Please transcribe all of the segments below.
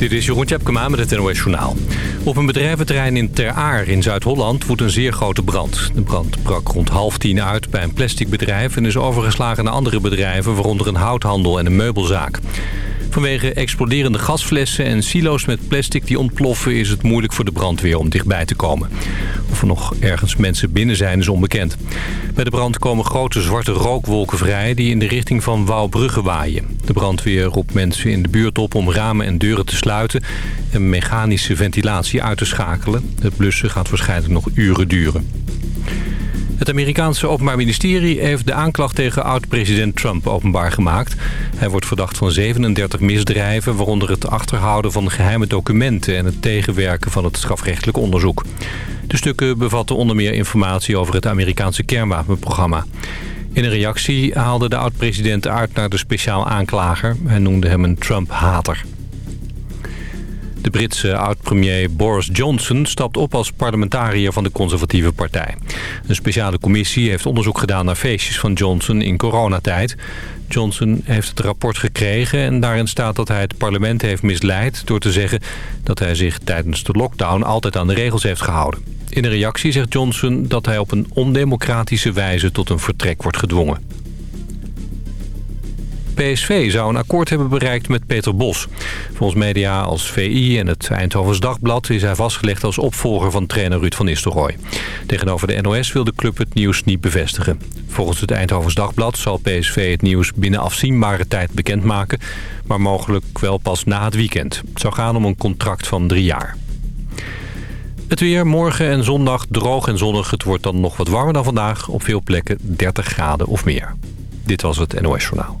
Dit is Jeroen Tjepkema met het NOS Journaal. Op een bedrijventerrein in Ter Aar in Zuid-Holland woedt een zeer grote brand. De brand brak rond half tien uit bij een plasticbedrijf... en is overgeslagen naar andere bedrijven, waaronder een houthandel en een meubelzaak. Vanwege exploderende gasflessen en silo's met plastic die ontploffen... is het moeilijk voor de brandweer om dichtbij te komen. Of er nog ergens mensen binnen zijn is onbekend. Bij de brand komen grote zwarte rookwolken vrij... die in de richting van Wouwbrugge waaien. De brandweer roept mensen in de buurt op om ramen en deuren te sluiten... en mechanische ventilatie uit te schakelen. Het blussen gaat waarschijnlijk nog uren duren. Het Amerikaanse Openbaar Ministerie heeft de aanklacht tegen oud-president Trump openbaar gemaakt. Hij wordt verdacht van 37 misdrijven, waaronder het achterhouden van geheime documenten en het tegenwerken van het strafrechtelijk onderzoek. De stukken bevatten onder meer informatie over het Amerikaanse kernwapenprogramma. In een reactie haalde de oud-president uit naar de speciaal aanklager. Hij noemde hem een Trump-hater. De Britse oud-premier Boris Johnson stapt op als parlementariër van de conservatieve partij. Een speciale commissie heeft onderzoek gedaan naar feestjes van Johnson in coronatijd. Johnson heeft het rapport gekregen en daarin staat dat hij het parlement heeft misleid... door te zeggen dat hij zich tijdens de lockdown altijd aan de regels heeft gehouden. In een reactie zegt Johnson dat hij op een ondemocratische wijze tot een vertrek wordt gedwongen. PSV zou een akkoord hebben bereikt met Peter Bos. Volgens media als VI en het Eindhovens Dagblad is hij vastgelegd als opvolger van trainer Ruud van Nistelrooy. Tegenover de NOS wil de club het nieuws niet bevestigen. Volgens het Eindhovens Dagblad zal PSV het nieuws binnen afzienbare tijd bekendmaken, maar mogelijk wel pas na het weekend. Het zou gaan om een contract van drie jaar. Het weer morgen en zondag droog en zonnig. Het wordt dan nog wat warmer dan vandaag. Op veel plekken 30 graden of meer. Dit was het NOS Journaal.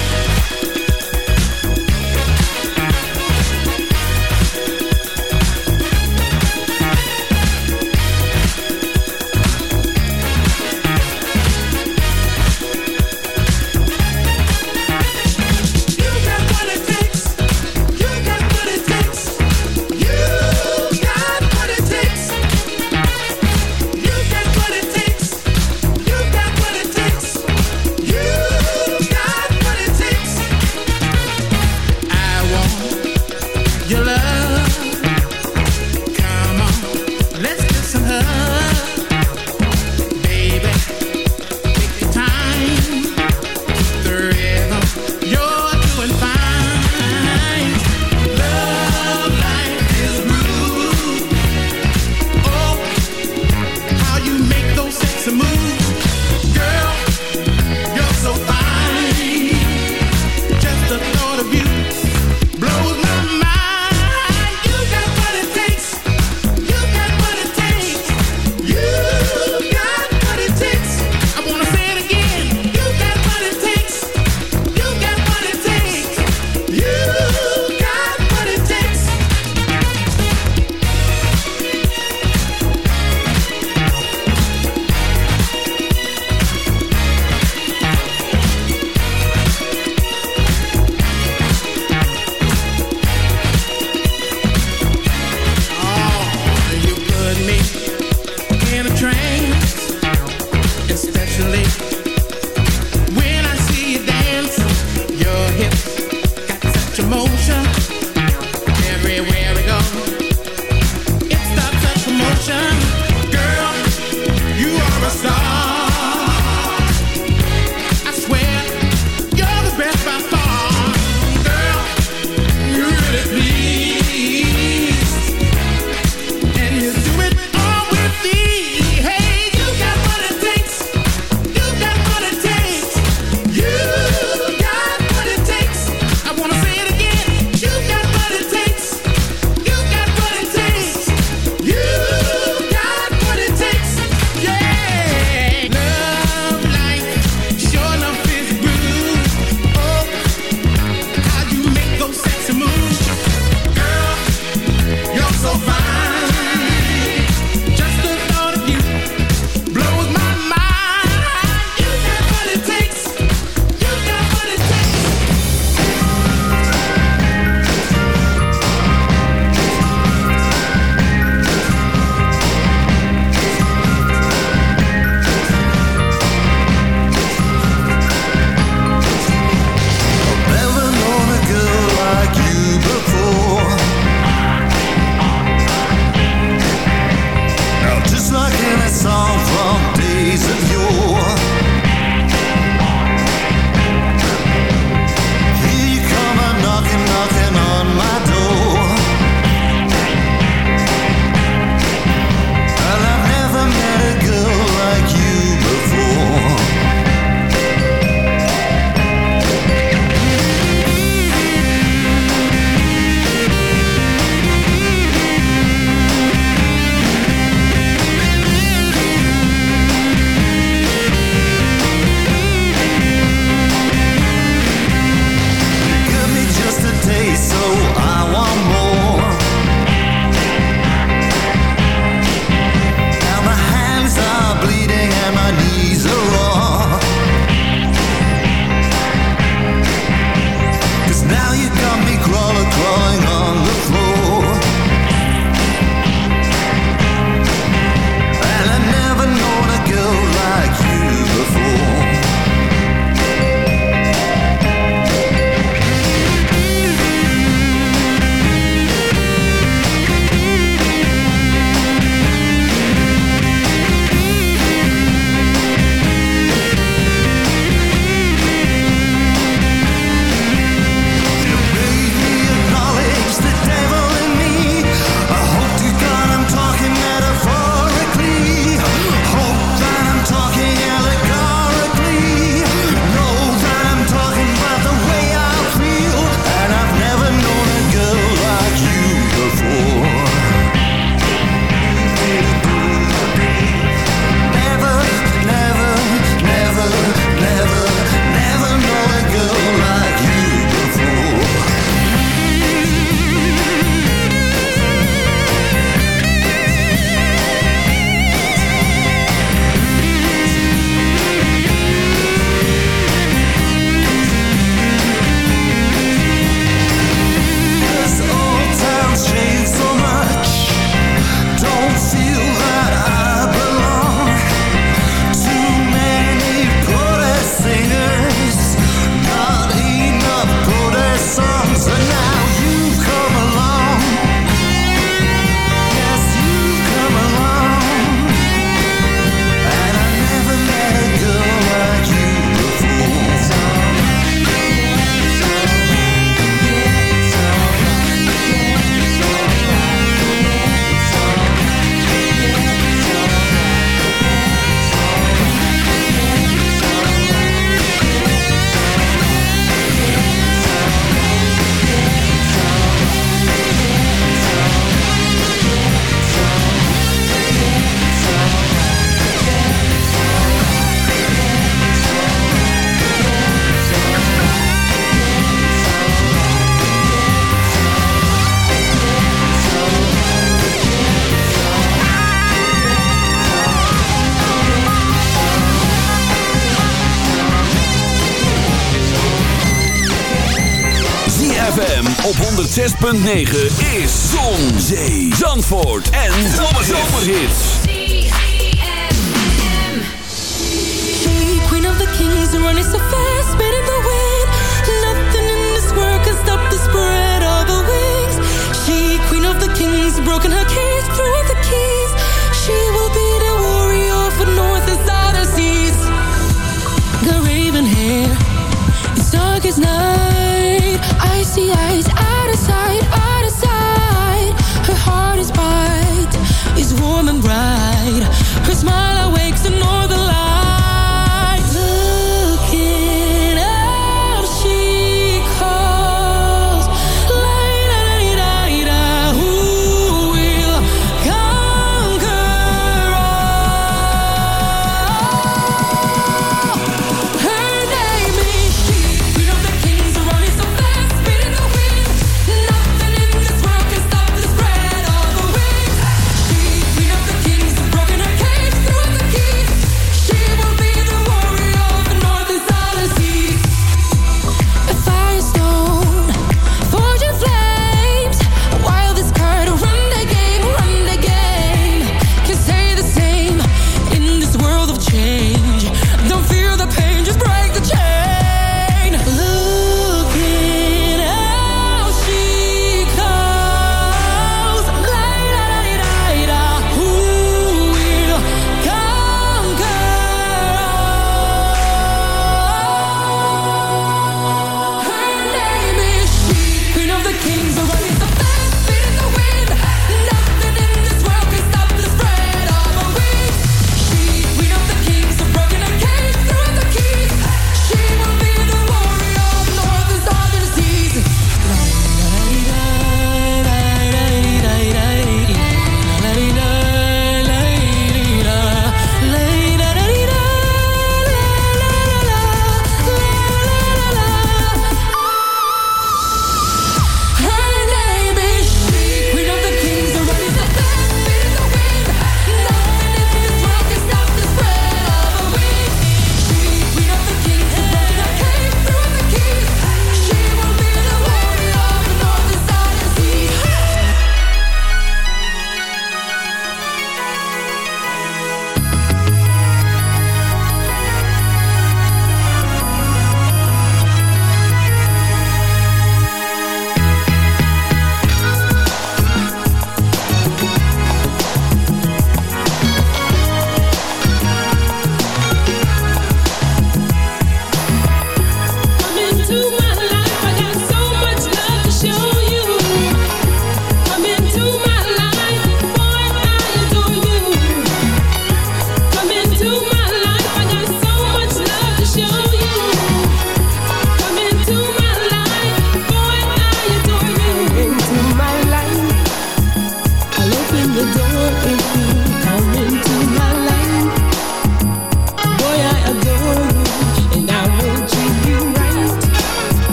106.9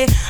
it.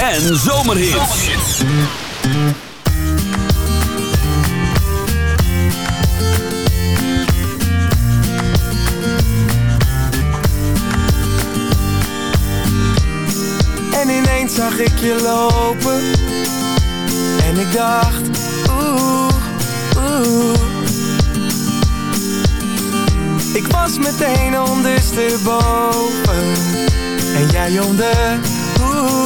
En zomerhits. En ineens zag ik je lopen. En ik dacht, oeh, oeh Ik was meteen ondersteboven. En jij onder, oeh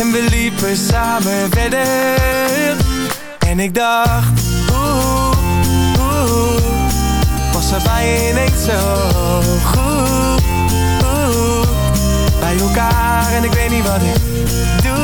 En we liepen samen verder. En ik dacht Oeh, oeh Was er bij ineens zo goed? Oeh, Bij elkaar en ik weet niet wat ik doe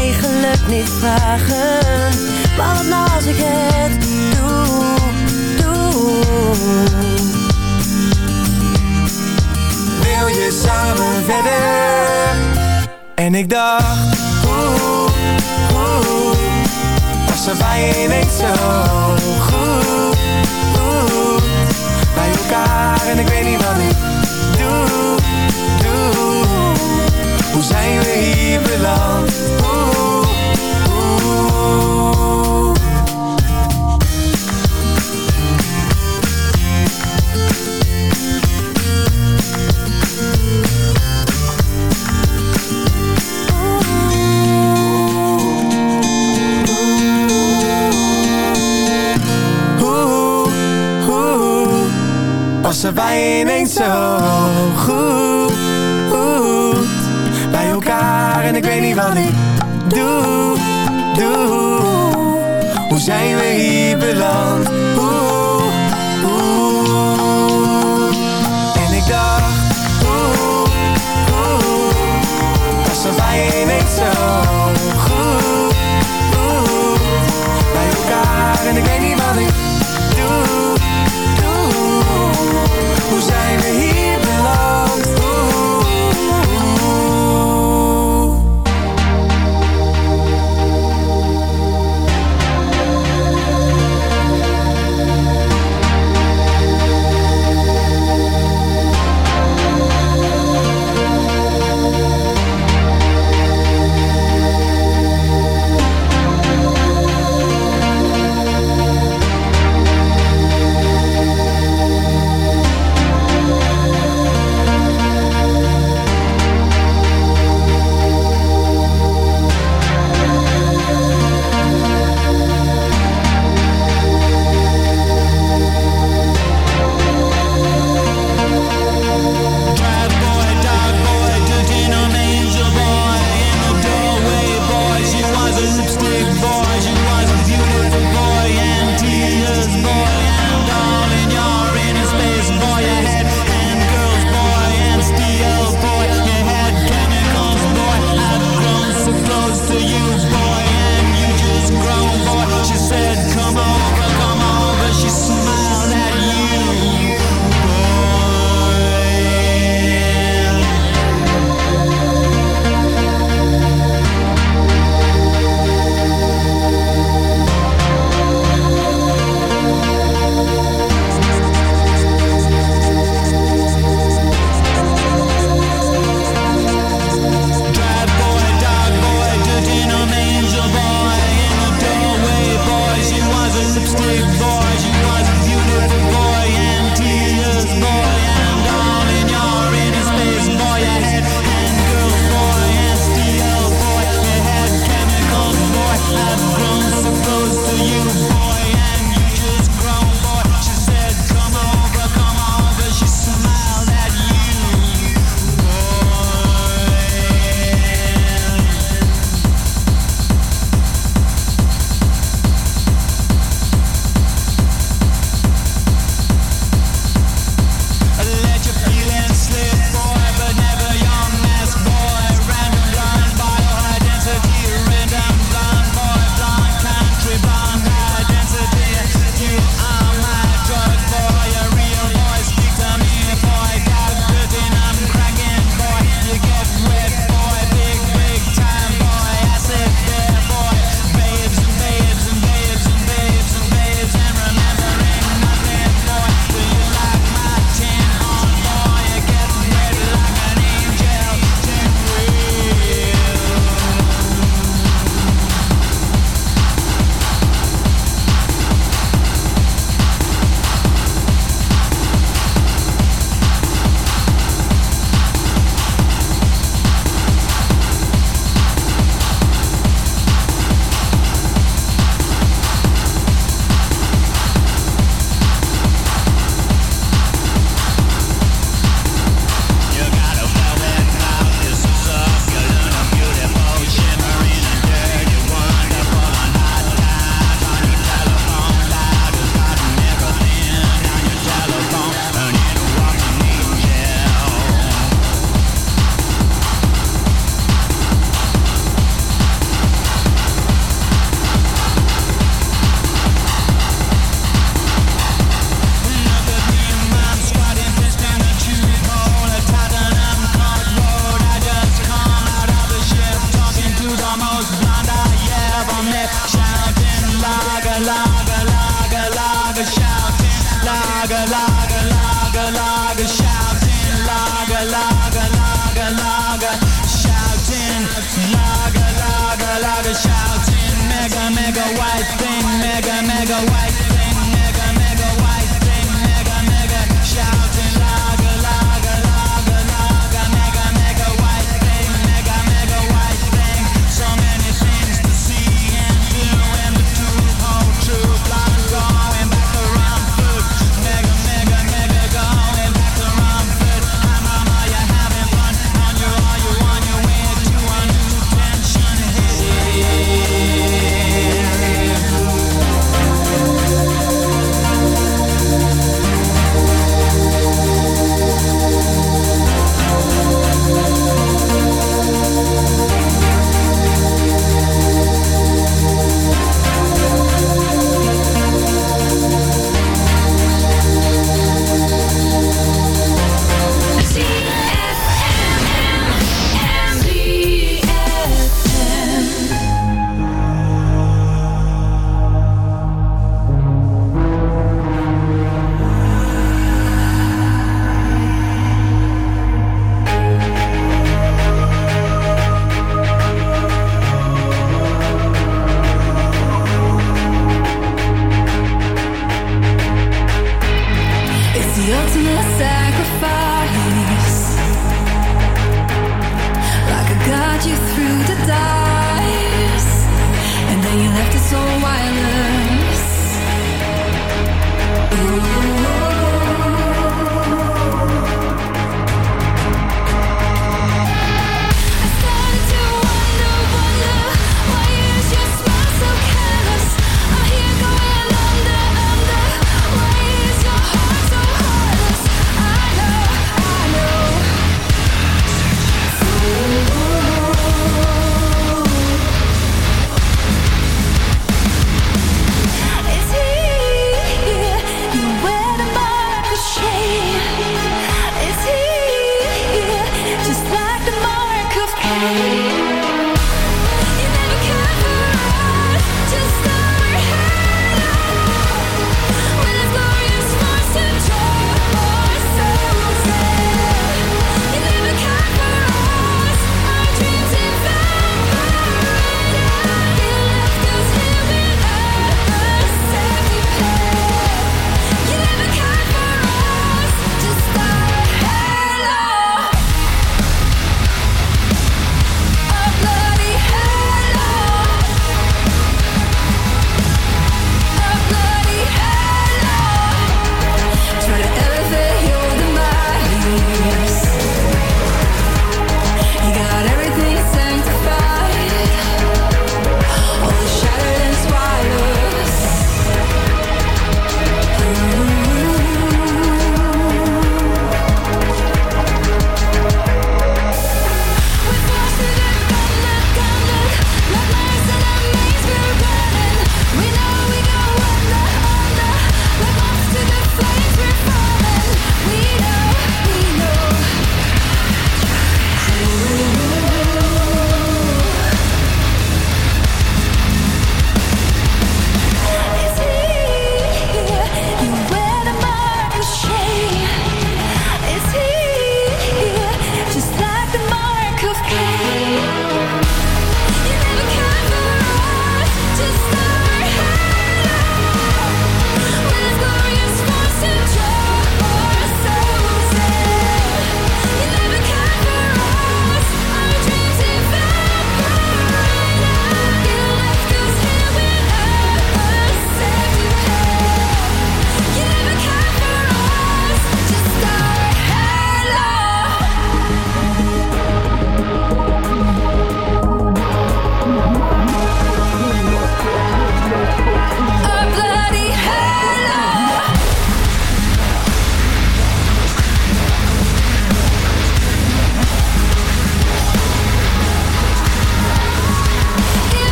niet vragen. Maar wat nou als ik het doe, doe. Wil je samen verder? En ik dacht, oeh, oeh was er bij ineens zo goed, goed Bij elkaar en ik weet niet wat ik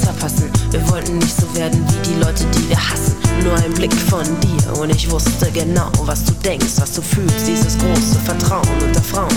Zerpassen, wir wollten nicht so werden wie die Leute, die wir hassen. Nur ein Blick von dir und ich wusste genau, was du denkst, was du fühlst. Dieses große Vertrauen unter Frauen,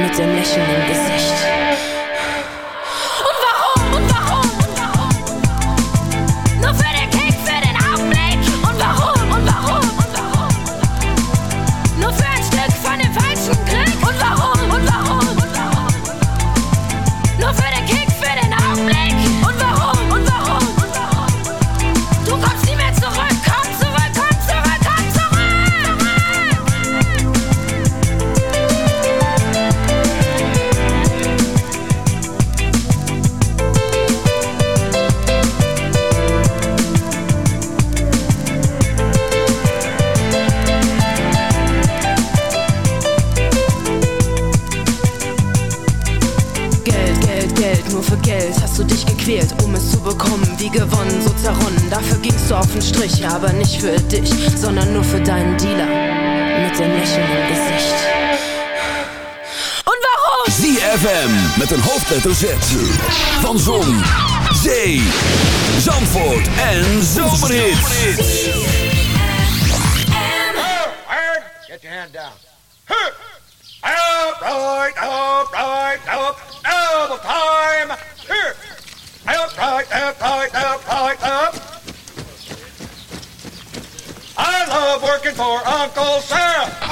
Mit dem Lächeln im. Hoofdletter Z. Van Zon, Zee, Zandvoort en Zomerhits. Get your hand down. Up, right, up, right, up, double time. Here. Up, right, up, right, up, right, up. I love working for Uncle Sam.